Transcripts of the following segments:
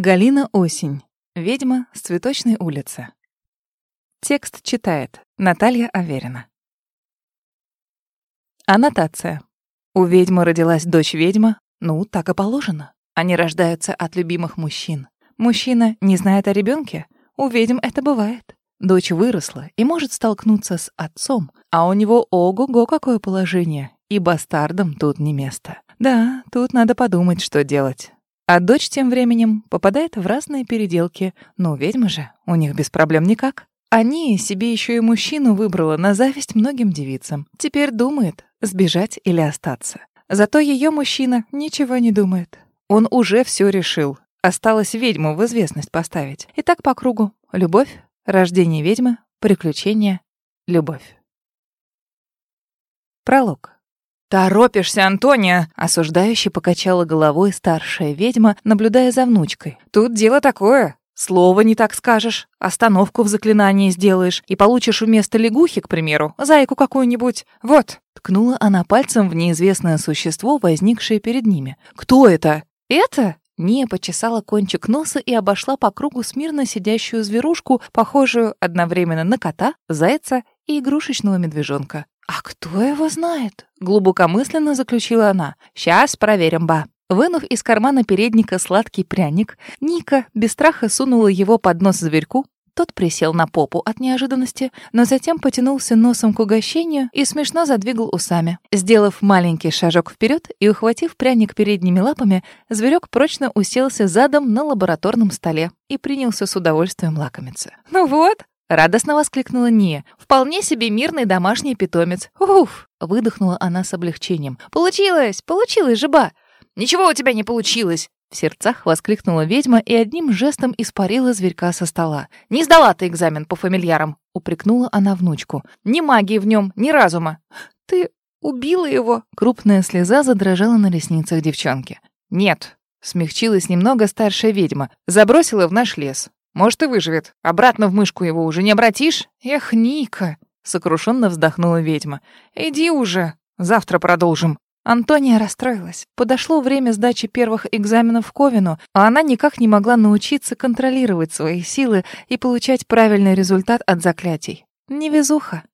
Галина Осень. Ведьма с цветочной улицы. Текст читает Наталья Аверина. Аннотация. У ведьмы родилась дочь-ведьма, ну, так и положено. Они рождаются от любимых мужчин. Мужчина не знает о ребенке, у ведьм это бывает. Дочь выросла и может столкнуться с отцом, а у него ого-го какое положение, и бастардам тут не место. Да, тут надо подумать, что делать. А дочь тем временем попадает в разные переделки. Но ведьмы же, у них без проблем никак. Они себе еще и мужчину выбрала на зависть многим девицам. Теперь думает, сбежать или остаться. Зато ее мужчина ничего не думает. Он уже все решил. Осталось ведьму в известность поставить. И так по кругу. Любовь, рождение ведьмы, приключения, любовь. Пролог. «Торопишься, Антония!» — осуждающе покачала головой старшая ведьма, наблюдая за внучкой. «Тут дело такое. Слово не так скажешь, остановку в заклинании сделаешь и получишь вместо лягухи, к примеру, зайку какую-нибудь. Вот!» Ткнула она пальцем в неизвестное существо, возникшее перед ними. «Кто это?» «Это?» Ния почесала кончик носа и обошла по кругу смирно сидящую зверушку, похожую одновременно на кота, зайца и игрушечного медвежонка. «А кто его знает?» — глубокомысленно заключила она. «Сейчас проверим, ба». Вынув из кармана передника сладкий пряник, Ника без страха сунула его под нос зверьку, тот присел на попу от неожиданности, но затем потянулся носом к угощению и смешно задвигал усами. Сделав маленький шажок вперед и ухватив пряник передними лапами, зверек прочно уселся задом на лабораторном столе и принялся с удовольствием лакомиться. «Ну вот, Радостно воскликнула Ния. «Вполне себе мирный домашний питомец. Уф!» Выдохнула она с облегчением. «Получилось! Получилось, жеба!» «Ничего у тебя не получилось!» В сердцах воскликнула ведьма и одним жестом испарила зверька со стола. «Не сдала ты экзамен по фамильярам!» Упрекнула она внучку. «Ни магии в нем, ни разума!» «Ты убила его!» Крупная слеза задрожала на ресницах девчонки. «Нет!» Смягчилась немного старшая ведьма. «Забросила в наш лес. Может, и выживет. Обратно в мышку его уже не обратишь? Эх, Ника!» Сокрушенно вздохнула ведьма. «Иди уже. Завтра продолжим». Антония расстроилась. Подошло время сдачи первых экзаменов в Ковину, а она никак не могла научиться контролировать свои силы и получать правильный результат от заклятий. Невезуха.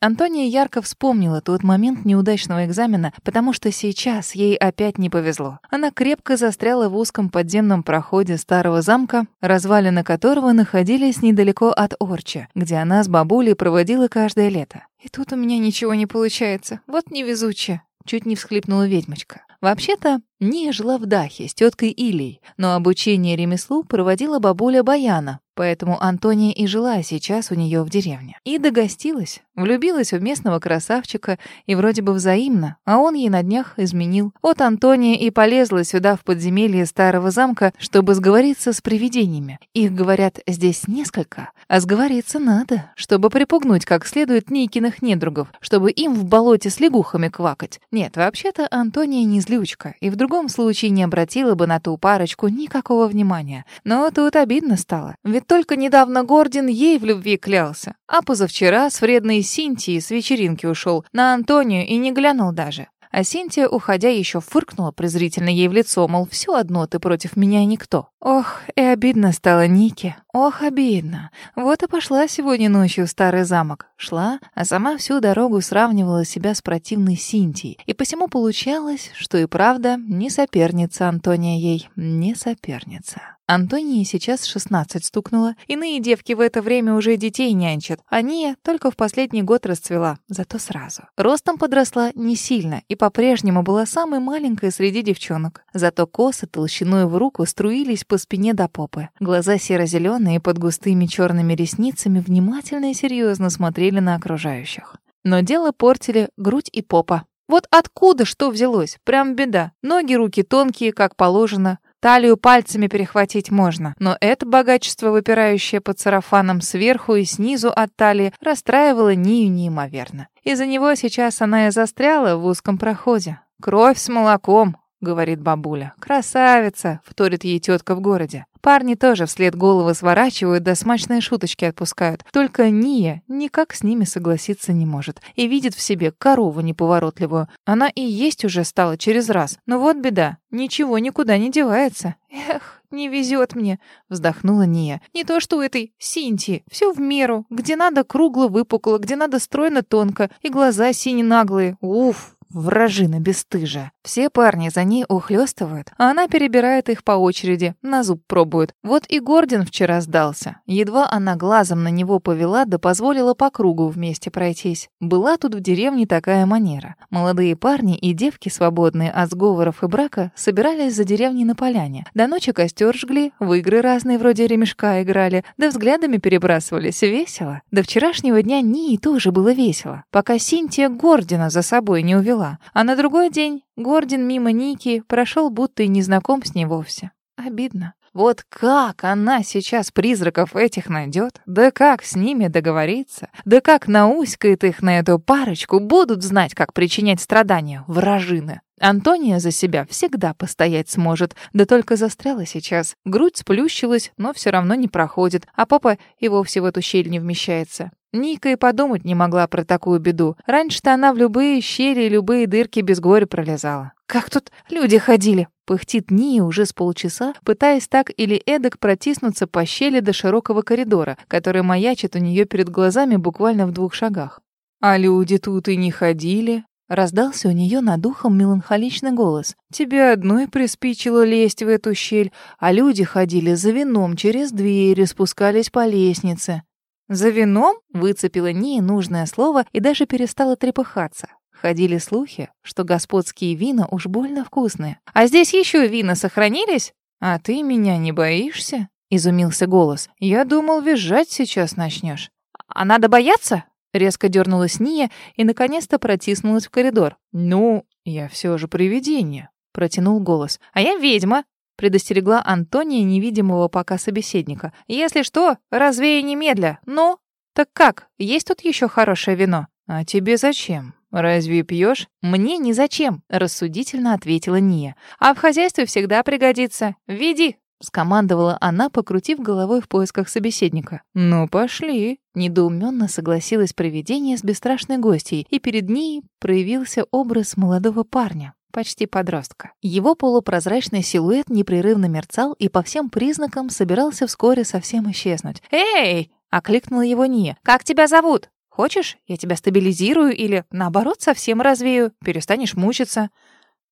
Антония ярко вспомнила тот момент неудачного экзамена, потому что сейчас ей опять не повезло. Она крепко застряла в узком подземном проходе старого замка, развалины которого находились недалеко от Орча, где она с бабулей проводила каждое лето. «И тут у меня ничего не получается. Вот невезучая!» — чуть не всхлипнула ведьмочка. Вообще-то, Ния жила в Дахе с теткой Илей, но обучение ремеслу проводила бабуля Баяна, Поэтому Антония и жила сейчас у нее в деревне. И догостилась, влюбилась в местного красавчика и вроде бы взаимно, а он ей на днях изменил. Вот Антония и полезла сюда в подземелье старого замка, чтобы сговориться с привидениями. Их, говорят, здесь несколько, а сговориться надо, чтобы припугнуть как следует Никиных недругов, чтобы им в болоте с лягухами квакать. Нет, вообще-то Антония не злючка, и в другом случае не обратила бы на ту парочку никакого внимания. Но тут обидно стало, ведь только недавно Гордин ей в любви клялся, а позавчера с вредной Синтией с вечеринки ушел на Антонию и не глянул даже. А Синтия, уходя, еще фыркнула презрительно ей в лицо, мол, все одно ты против меня никто. Ох, и обидно стало Нике. Ох, обидно. Вот и пошла сегодня ночью в старый замок. Шла, а сама всю дорогу сравнивала себя с противной Синтией. И посему получалось, что и правда не соперница Антония ей, не соперница. Антонии сейчас 16 стукнуло. Иные девки в это время уже детей нянчат. А Ния только в последний год расцвела, зато сразу. Ростом подросла не сильно и по-прежнему была самой маленькой среди девчонок. Зато косы толщиной в руку струились по спине до попы. Глаза серо-зеленые под густыми черными ресницами внимательно и серьезно смотрели на окружающих. Но дело портили грудь и попа. Вот откуда что взялось? Прям беда. Ноги, руки тонкие, как положено. Талию пальцами перехватить можно, но это богачество, выпирающее под сарафаном сверху и снизу от талии, расстраивало Нию неимоверно. Из-за него сейчас она и застряла в узком проходе. «Кровь с молоком», — говорит бабуля. «Красавица!» — вторит ей тетка в городе. Парни тоже вслед головы сворачивают, да смачные шуточки отпускают. Только Ния никак с ними согласиться не может. И видит в себе корову неповоротливую. Она и есть уже стала через раз. Но вот беда. Ничего никуда не девается. Эх, не везет мне», — вздохнула Ния. «Не то что у этой Синтии. Все в меру. Где надо кругло выпукло, где надо стройно тонко. И глаза сине-наглые. Уф, Вражина бесстыжая. Все парни за ней ухлёстывают, а она перебирает их по очереди, на зуб пробует. Вот и Гордин вчера сдался. Едва она глазом на него повела, да позволила по кругу вместе пройтись. Была тут в деревне такая манера. Молодые парни и девки, свободные от сговоров и брака, собирались за деревней на поляне. До ночи костер жгли, в игры разные вроде ремешка играли, да взглядами перебрасывались. Весело. До вчерашнего дня Нии тоже было весело, пока Синтия Гордина за собой не увела дела. А на другой день Гордин мимо Ники прошел, будто и не знаком с ней вовсе. Обидно. Вот как она сейчас призраков этих найдет? Да как с ними договориться? Да как науськает их на эту парочку? Будут знать, как причинять страдания, вражины. Антония за себя всегда постоять сможет, да только застряла сейчас. Грудь сплющилась, но все равно не проходит, а попа и вовсе в эту щель не вмещается. Ника и подумать не могла про такую беду. Раньше-то она в любые щели и любые дырки без горя пролезала. «Как тут люди ходили?» — пыхтит Ния уже с полчаса, пытаясь так или эдак протиснуться по щели до широкого коридора, который маячит у нее перед глазами буквально в двух шагах. «А люди тут и не ходили», Раздался у нее над ухом меланхоличный голос. «Тебе одной приспичило лезть в эту щель, а люди ходили за вином через двери, спускались по лестнице. «За вином?» — выцепила Ния нужное слово и даже перестала трепыхаться. Ходили слухи, что господские вина уж больно вкусные. «А здесь еще вина сохранились? А ты меня не боишься?» — изумился голос. «Я думал, визжать сейчас начнешь. «А надо бояться?» — резко дернулась Ния и наконец-то протиснулась в коридор. «Ну, я все же привидение», — протянул голос. «А я ведьма», предостерегла Антония невидимого пока собеседника. «Если что, развей немедля. Ну, так как, есть тут еще хорошее вино?» «А тебе зачем? Разве пьешь?» «Мне ни зачем», — рассудительно ответила Ния. «А в хозяйстве всегда пригодится. Веди!» — скомандовала она, покрутив головой в поисках собеседника. «Ну, пошли!» — недоуменно согласилась привидение с бесстрашной гостьей, и перед ней проявился образ молодого парня почти подростка. Его полупрозрачный силуэт непрерывно мерцал и по всем признакам собирался вскоре совсем исчезнуть. «Эй!» — окликнула его Ния. «Как тебя зовут? Хочешь, я тебя стабилизирую или, наоборот, совсем развею, перестанешь мучиться?»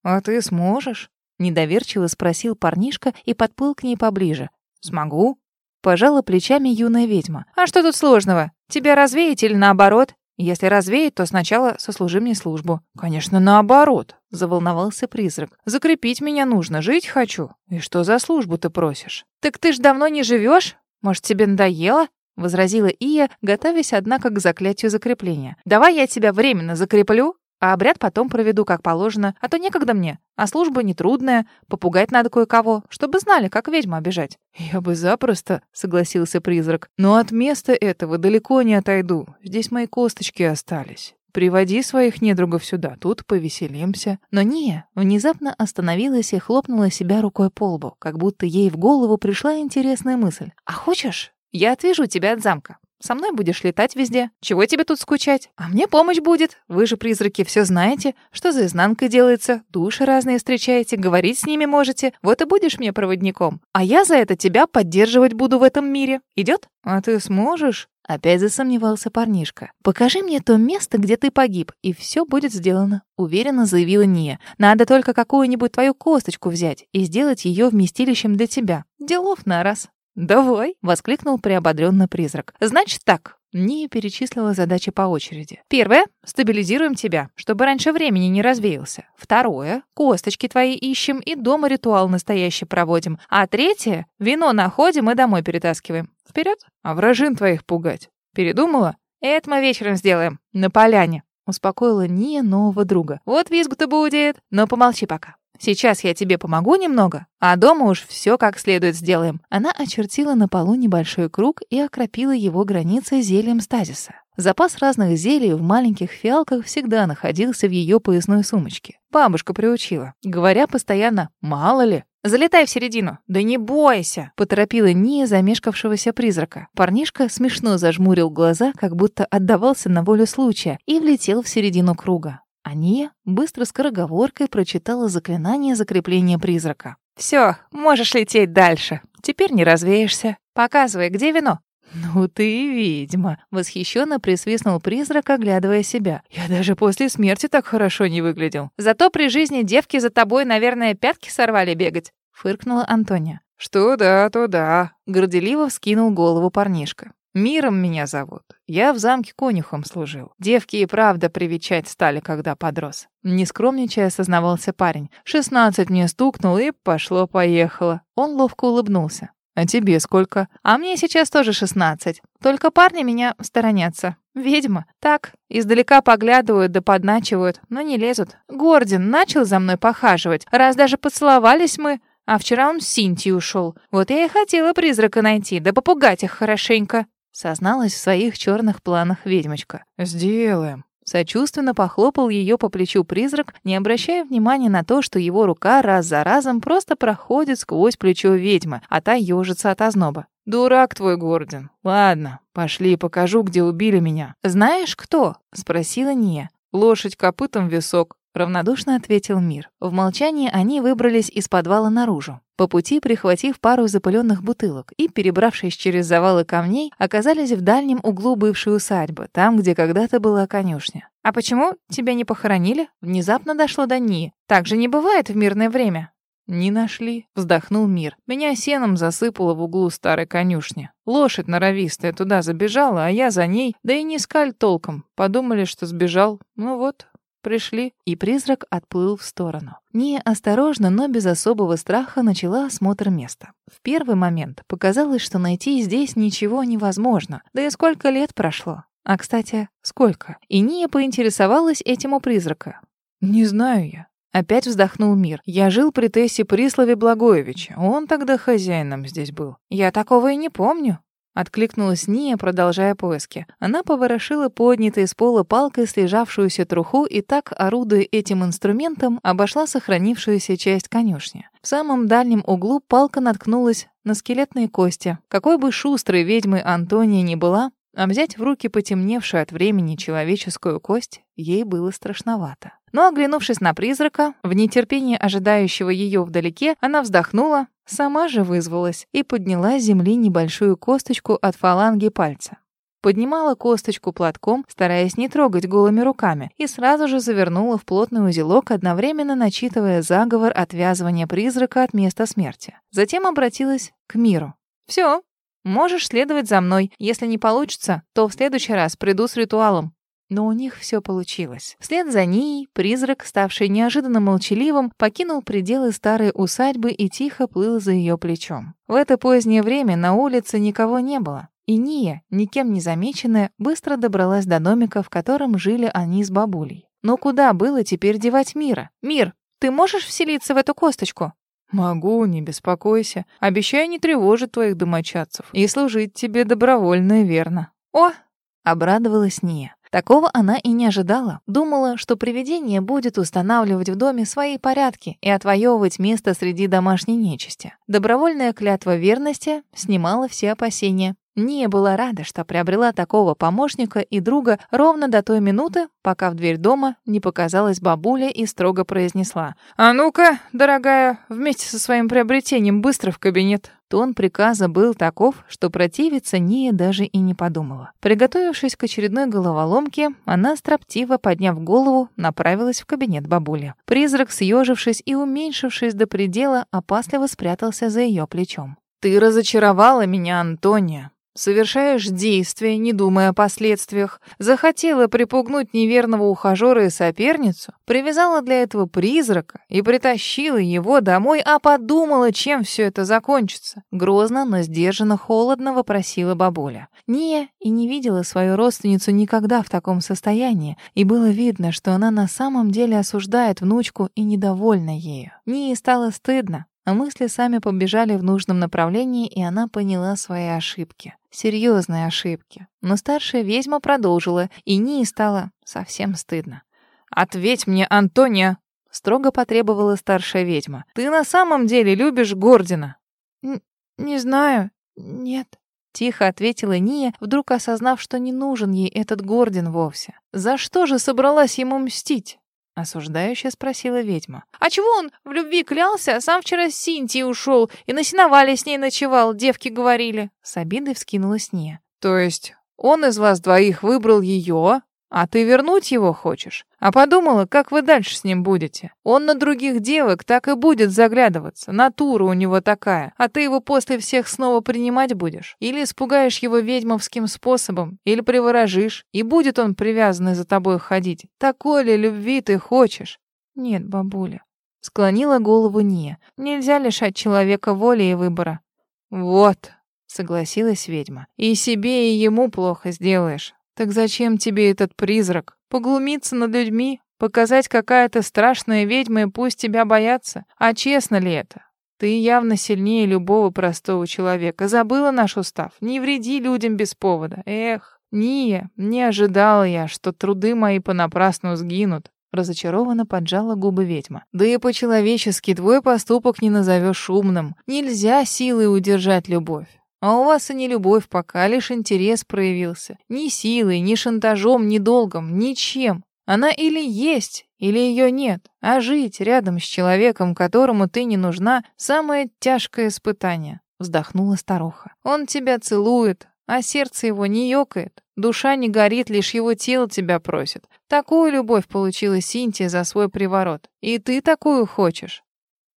«А ты сможешь?» — недоверчиво спросил парнишка и подплыл к ней поближе. «Смогу?» — пожала плечами юная ведьма. «А что тут сложного? Тебя развеять или наоборот? Если развеять, то сначала сослужи мне службу. Конечно, наоборот, заволновался призрак. Закрепить меня нужно, жить хочу. И что за службу ты просишь? Так ты ж давно не живешь? Может, тебе надоело? возразила Ия, готовясь однако к заклятию закрепления. Давай я тебя временно закреплю, а обряд потом проведу, как положено, а то некогда мне. А служба нетрудная, попугать надо кое-кого, чтобы знали, как ведьму обижать». «Я бы запросто», — согласился призрак. «Но от места этого далеко не отойду. Здесь мои косточки остались. Приводи своих недругов сюда, тут повеселимся». Но не, внезапно остановилась и хлопнула себя рукой по лбу, как будто ей в голову пришла интересная мысль. «А хочешь, я отвяжу тебя от замка? Со мной будешь летать везде. Чего тебе тут скучать? А мне помощь будет. Вы же, призраки, все знаете, что за изнанкой делается, души разные встречаете, говорить с ними можете. Вот и будешь мне проводником. А я за это тебя поддерживать буду в этом мире. Идет? А ты сможешь? Опять засомневался парнишка. «Покажи мне то место, где ты погиб, и все будет сделано», — уверенно заявила Ния. «Надо только какую-нибудь твою косточку взять и сделать ее вместилищем для тебя. Делов на раз». «Давай!» — воскликнул приободрённо призрак. «Значит так». Ния перечислила задачи по очереди. Первое — стабилизируем тебя, чтобы раньше времени не развеялся. Второе — косточки твои ищем и дома ритуал настоящий проводим. А третье — вино находим и домой перетаскиваем. Вперед! А вражин твоих пугать. Передумала? Это мы вечером сделаем. На поляне. Успокоила Ния нового друга. Вот визгу-то будет. Но помолчи пока. Сейчас я тебе помогу немного, а дома уж все как следует сделаем». Она очертила на полу небольшой круг и окропила его границей зельем стазиса. Запас разных зелий в маленьких фиалках всегда находился в ее поясной сумочке. Бабушка приучила, говоря постоянно «мало ли». «Залетай в середину». «Да не бойся», — поторопила Ния замешкавшегося призрака. Парнишка смешно зажмурил глаза, как будто отдавался на волю случая, и влетел в середину круга. Ания быстро скороговоркой прочитала заклинание закрепления призрака. Все, можешь лететь дальше. Теперь не развеешься. Показывай, где вино?» «Ну ты ведьма!» — восхищенно присвистнул призрак, оглядывая себя. «Я даже после смерти так хорошо не выглядел. Зато при жизни девки за тобой, наверное, пятки сорвали бегать», — фыркнула Антония. «Что да, то да», — горделиво вскинул голову парнишка. «Миром меня зовут. Я в замке конюхом служил. Девки и правда привечать стали, когда подрос». Нескромничая, осознавался парень. «Шестнадцать мне стукнул, и пошло-поехало». Он ловко улыбнулся. «А тебе сколько?» «А мне сейчас тоже шестнадцать. Только парни меня сторонятся. Ведьма. Так, издалека поглядывают да подначивают, но не лезут. Гордин начал за мной похаживать. Раз даже поцеловались мы, а вчера он с Синтией ушел. Вот я и хотела призрака найти, да попугать их хорошенько. Созналась в своих черных планах ведьмочка. «Сделаем». Сочувственно похлопал ее по плечу призрак, не обращая внимания на то, что его рука раз за разом просто проходит сквозь плечо ведьмы, а та ежится от озноба. «Дурак твой, Гордон. Ладно, пошли, покажу, где убили меня». «Знаешь, кто?» — спросила Ния. «Лошадь копытом в висок равнодушно ответил Мир. В молчании они выбрались из подвала наружу. По пути, прихватив пару запыленных бутылок и, перебравшись через завалы камней, оказались в дальнем углу бывшей усадьбы, там, где когда-то была конюшня. «А почему тебя не похоронили?» Внезапно дошло до Нии. «Так же не бывает в мирное время». «Не нашли», — вздохнул Мир. «Меня сеном засыпало в углу старой конюшни. Лошадь норовистая туда забежала, а я за ней, да и не скаль толком. Подумали, что сбежал. Ну вот, пришли, и призрак отплыл в сторону. Не осторожно, но без особого страха начала осмотр места. В первый момент показалось, что найти здесь ничего невозможно. Да и сколько лет прошло. А, кстати, сколько? И Ния поинтересовалась этим у призрака. «Не знаю я». Опять вздохнул мир. «Я жил при Тессе Прислове Благоевиче. Он тогда хозяином здесь был. Я такого и не помню». Откликнулась Ния, продолжая поиски. Она поворошила поднятой с пола палкой слежавшуюся труху и так, орудуя этим инструментом, обошла сохранившуюся часть конюшни. В самом дальнем углу палка наткнулась на скелетные кости. Какой бы шустрой ведьмой Антония ни была, а взять в руки потемневшую от времени человеческую кость ей было страшновато. Но, оглянувшись на призрака, в нетерпении ожидающего ее вдалеке, она вздохнула, сама же вызвалась и подняла с земли небольшую косточку от фаланги пальца. Поднимала косточку платком, стараясь не трогать голыми руками, и сразу же завернула в плотный узелок, одновременно начитывая заговор отвязывания призрака от места смерти. Затем обратилась к миру. «Все, можешь следовать за мной. Если не получится, то в следующий раз приду с ритуалом. Но у них все получилось. Вслед за ней призрак, ставший неожиданно молчаливым, покинул пределы старой усадьбы и тихо плыл за ее плечом. В это позднее время на улице никого не было. И Ния, никем не замеченная, быстро добралась до домика, в котором жили они с бабулей. Но куда было теперь девать Мира? «Мир, ты можешь вселиться в эту косточку?» «Могу, не беспокойся. Обещаю не тревожить твоих домочадцев и служить тебе добровольно и верно». «О!» — обрадовалась Ния. Такого она и не ожидала. Думала, что привидение будет устанавливать в доме свои порядки и отвоевывать место среди домашней нечисти. Добровольная клятва верности снимала все опасения. Ния была рада, что приобрела такого помощника и друга ровно до той минуты, пока в дверь дома не показалась бабуля и строго произнесла. «А ну-ка, дорогая, вместе со своим приобретением быстро в кабинет». Тон приказа был таков, что противиться Ния даже и не подумала. Приготовившись к очередной головоломке, она, строптиво подняв голову, направилась в кабинет бабули. Призрак, съежившись и уменьшившись до предела, опасливо спрятался за ее плечом. «Ты разочаровала меня, Антония», Совершаешь действие, не думая о последствиях. Захотела припугнуть неверного ухажера и соперницу, привязала для этого призрака и притащила его домой, а подумала, чем все это закончится. Грозно, но сдержанно холодно вопросила бабуля. Ния и не видела свою родственницу никогда в таком состоянии, и было видно, что она на самом деле осуждает внучку и недовольна ею. Нии стало стыдно, а мысли сами побежали в нужном направлении, и она поняла свои ошибки. Серьезные ошибки. Но старшая ведьма продолжила, и Нии стало совсем стыдно. «Ответь мне, Антония!» — строго потребовала старшая ведьма. «Ты на самом деле любишь Гордина?» «Не знаю. Нет». Тихо ответила Ния, вдруг осознав, что не нужен ей этот Гордин вовсе. «За что же собралась ему мстить?» Осуждающе спросила ведьма. «А чего он в любви клялся, а сам вчера с Синтией ушел и на сеновале с ней ночевал, девки говорили?» С обидой вскинулась Ния. «То есть он из вас двоих выбрал ее, а ты вернуть его хочешь? А подумала, как вы дальше с ним будете? Он на других девок так и будет заглядываться. Натура у него такая. А ты его после всех снова принимать будешь? Или испугаешь его ведьмовским способом? Или приворожишь? И будет он привязанный за тобой ходить? Такой ли любви ты хочешь? Нет, бабуля. Склонила голову Ния. Нельзя лишать человека воли и выбора. Вот, согласилась ведьма. И себе, и ему плохо сделаешь. Так зачем тебе этот призрак? Поглумиться над людьми? Показать, какая то страшная ведьма, и пусть тебя боятся? А честно ли это? Ты явно сильнее любого простого человека. Забыла наш устав? Не вреди людям без повода. Эх, Ния, не ожидала я, что труды мои понапрасну сгинут. Разочарованно поджала губы ведьма. Да и по-человечески твой поступок не назовешь шумным. Нельзя силой удержать любовь. А у вас и не любовь пока, а лишь интерес проявился. Ни силой, ни шантажом, ни долгом, ничем. Она или есть, или ее нет. А жить рядом с человеком, которому ты не нужна, самое тяжкое испытание. Вздохнула старуха. Он тебя целует, а сердце его не ёкает. Душа не горит, лишь его тело тебя просит. Такую любовь получила Синтия за свой приворот. И ты такую хочешь.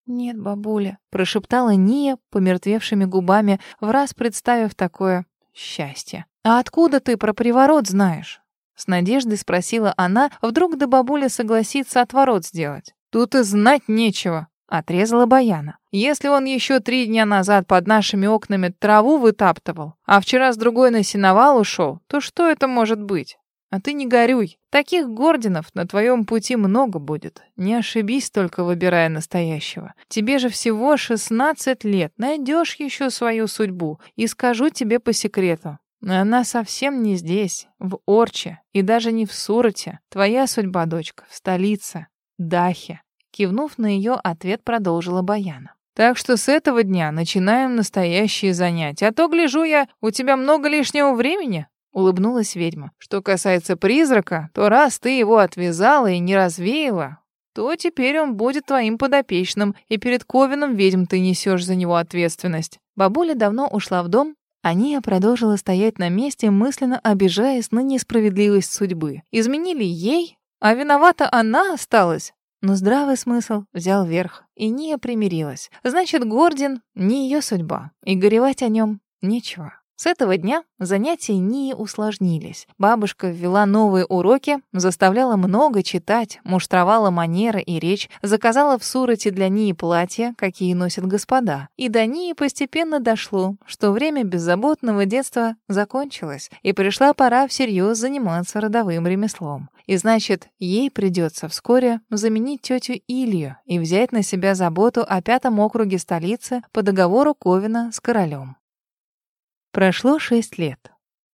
«Нет, бабуля», — прошептала Ния помертвевшими губами, в раз представив такое счастье. «А откуда ты про приворот знаешь?» С надеждой спросила она, вдруг до бабуля согласится отворот сделать. «Тут и знать нечего», — отрезала Баяна. «Если он еще три дня назад под нашими окнами траву вытаптывал, а вчера с другой на сеновал ушел, то что это может быть?» А ты не горюй. Таких Гординов на твоем пути много будет. Не ошибись только, выбирая настоящего. Тебе же всего 16 лет. Найдешь еще свою судьбу. И скажу тебе по секрету. Она совсем не здесь, в Орче, и даже не в Сурате. Твоя судьба, дочка, в столице, Дахе. Кивнув на ее ответ, продолжила Баяна. Так что с этого дня начинаем настоящие занятия. А то, гляжу я, у тебя много лишнего времени улыбнулась ведьма. Что касается призрака, то раз ты его отвязала и не развеяла, то теперь он будет твоим подопечным, и перед Ковином ведьм ты несешь за него ответственность. Бабуля давно ушла в дом, а Ния продолжила стоять на месте, мысленно обижаясь на несправедливость судьбы. Изменили ей, а виновата она осталась. Но здравый смысл взял верх, и Ния примирилась. Значит, Гордин не ее судьба, и горевать о нем нечего. С этого дня занятия не усложнились. Бабушка ввела новые уроки, заставляла много читать, муштровала манеры и речь, заказала в Сурате для Нии платья, какие носят господа. И до Нии постепенно дошло, что время беззаботного детства закончилось, и пришла пора всерьез заниматься родовым ремеслом. И значит, ей придется вскоре заменить тетю Илью и взять на себя заботу о пятом округе столицы по договору Ковина с королем. Прошло шесть лет.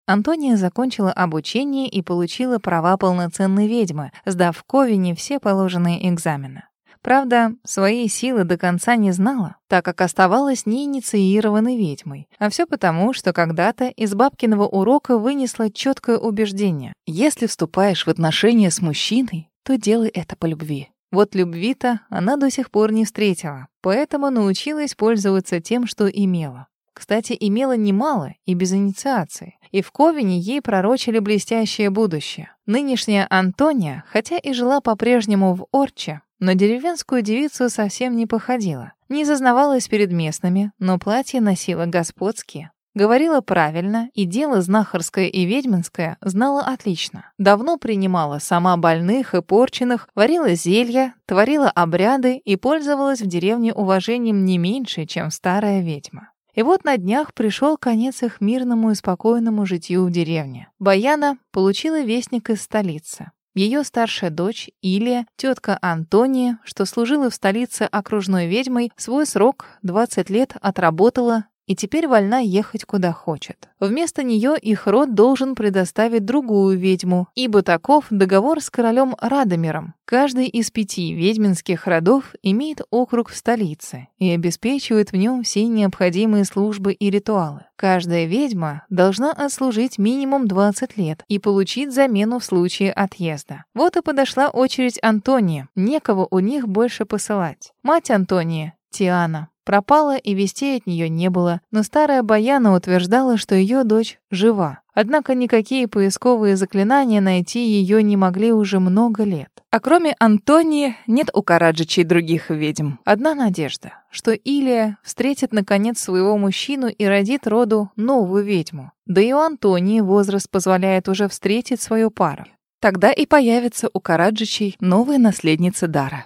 Антония закончила обучение и получила права полноценной ведьмы, сдав в Ковине все положенные экзамены. Правда, своей силы до конца не знала, так как оставалась неинициированной ведьмой. А все потому, что когда-то из бабкиного урока вынесла четкое убеждение. Если вступаешь в отношения с мужчиной, то делай это по любви. Вот любви-то она до сих пор не встретила, поэтому научилась пользоваться тем, что имела. Кстати, имела немало и без инициации. И в Ковине ей пророчили блестящее будущее. Нынешняя Антония, хотя и жила по-прежнему в Орче, но деревенскую девицу совсем не походила. Не зазнавалась перед местными, но платье носила господские. Говорила правильно, и дело знахарское и ведьминское знала отлично. Давно принимала сама больных и порченных, варила зелья, творила обряды и пользовалась в деревне уважением не меньше, чем старая ведьма. И вот на днях пришел конец их мирному и спокойному житью в деревне. Баяна получила вестник из столицы. Ее старшая дочь Илия, тетка Антония, что служила в столице окружной ведьмой, свой срок 20 лет отработала и теперь вольна ехать куда хочет. Вместо нее их род должен предоставить другую ведьму, ибо таков договор с королем Радомиром. Каждый из пяти ведьминских родов имеет округ в столице и обеспечивает в нем все необходимые службы и ритуалы. Каждая ведьма должна отслужить минимум 20 лет и получить замену в случае отъезда. Вот и подошла очередь Антонии. Некого у них больше посылать. Мать Антонии, Тиана, пропала и вестей от нее не было, но старая Баяна утверждала, что ее дочь жива. Однако никакие поисковые заклинания найти ее не могли уже много лет. А кроме Антонии нет у Караджичей других ведьм. Одна надежда, что Илия встретит наконец своего мужчину и родит роду новую ведьму. Да и у Антонии возраст позволяет уже встретить свою пару. Тогда и появится у Караджичей новая наследница Дара.